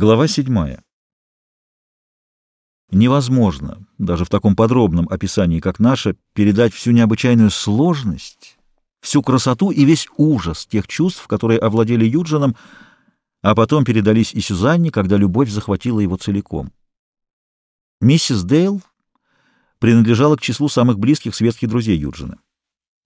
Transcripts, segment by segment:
Глава 7. Невозможно, даже в таком подробном описании, как наше, передать всю необычайную сложность, всю красоту и весь ужас тех чувств, которые овладели Юджином, а потом передались и Сюзанне, когда любовь захватила его целиком. Миссис Дейл принадлежала к числу самых близких светских друзей Юджина.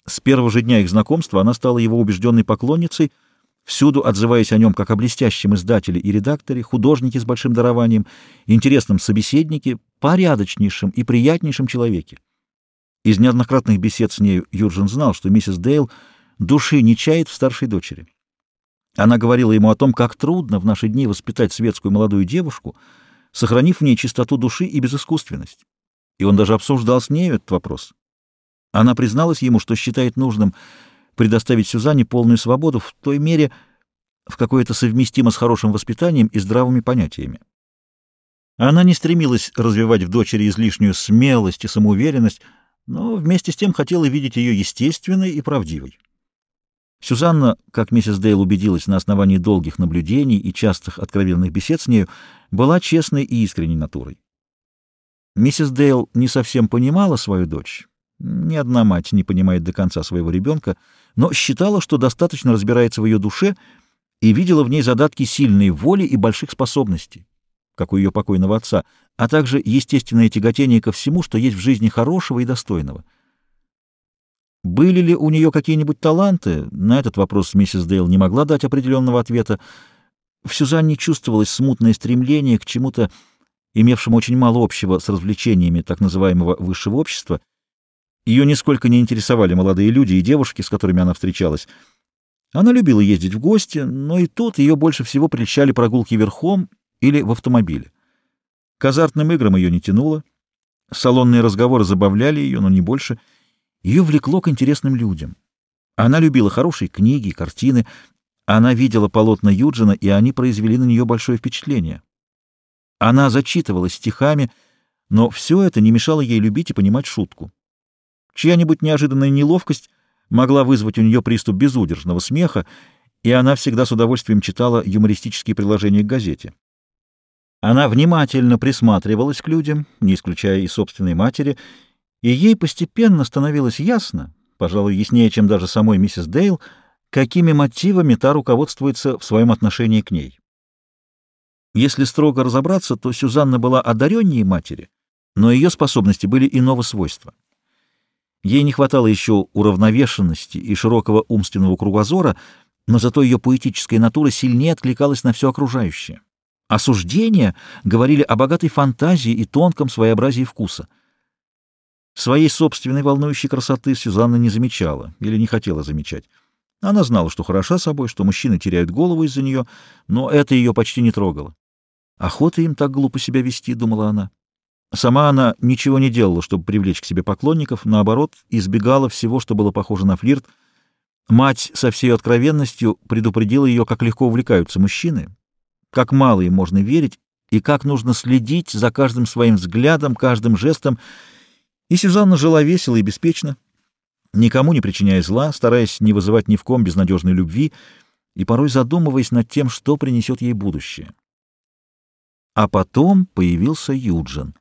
С первого же дня их знакомства она стала его убежденной поклонницей — всюду отзываясь о нем как о блестящем издателе и редакторе, художнике с большим дарованием, интересном собеседнике, порядочнейшем и приятнейшем человеке. Из неоднократных бесед с нею Юрджин знал, что миссис Дейл души не чает в старшей дочери. Она говорила ему о том, как трудно в наши дни воспитать светскую молодую девушку, сохранив в ней чистоту души и безыскусственность. И он даже обсуждал с нею этот вопрос. Она призналась ему, что считает нужным предоставить Сюзанне полную свободу в той мере, в какой это совместимо с хорошим воспитанием и здравыми понятиями. Она не стремилась развивать в дочери излишнюю смелость и самоуверенность, но вместе с тем хотела видеть ее естественной и правдивой. Сюзанна, как миссис Дейл убедилась на основании долгих наблюдений и частых откровенных бесед с нею, была честной и искренней натурой. Миссис Дейл не совсем понимала свою дочь, ни одна мать не понимает до конца своего ребенка, но считала, что достаточно разбирается в ее душе и видела в ней задатки сильной воли и больших способностей, как у ее покойного отца, а также естественное тяготение ко всему, что есть в жизни хорошего и достойного. Были ли у нее какие-нибудь таланты? На этот вопрос миссис Дейл не могла дать определенного ответа. В Сюзанне чувствовалось смутное стремление к чему-то, имевшему очень мало общего с развлечениями так называемого высшего общества — ее нисколько не интересовали молодые люди и девушки, с которыми она встречалась. Она любила ездить в гости, но и тут ее больше всего прельщали прогулки верхом или в автомобиле. К азартным играм ее не тянуло. Салонные разговоры забавляли ее, но не больше. Ее влекло к интересным людям. Она любила хорошие книги, картины. Она видела полотна Юджина, и они произвели на нее большое впечатление. Она зачитывалась стихами, но все это не мешало ей любить и понимать шутку. Чья-нибудь неожиданная неловкость могла вызвать у нее приступ безудержного смеха, и она всегда с удовольствием читала юмористические приложения к газете. Она внимательно присматривалась к людям, не исключая и собственной матери, и ей постепенно становилось ясно, пожалуй, яснее, чем даже самой миссис Дейл, какими мотивами та руководствуется в своем отношении к ней. Если строго разобраться, то Сюзанна была одареннее матери, но ее способности были иного свойства. Ей не хватало еще уравновешенности и широкого умственного кругозора, но зато ее поэтическая натура сильнее откликалась на все окружающее. Осуждения говорили о богатой фантазии и тонком своеобразии вкуса. Своей собственной волнующей красоты Сюзанна не замечала или не хотела замечать. Она знала, что хороша собой, что мужчины теряют голову из-за нее, но это ее почти не трогало. «Охота им так глупо себя вести», — думала она. Сама она ничего не делала, чтобы привлечь к себе поклонников, наоборот, избегала всего, что было похоже на флирт. Мать со всей откровенностью предупредила ее, как легко увлекаются мужчины, как мало им можно верить и как нужно следить за каждым своим взглядом, каждым жестом. И Сюзанна жила весело и беспечно, никому не причиняя зла, стараясь не вызывать ни в ком безнадежной любви и порой задумываясь над тем, что принесет ей будущее. А потом появился Юджин.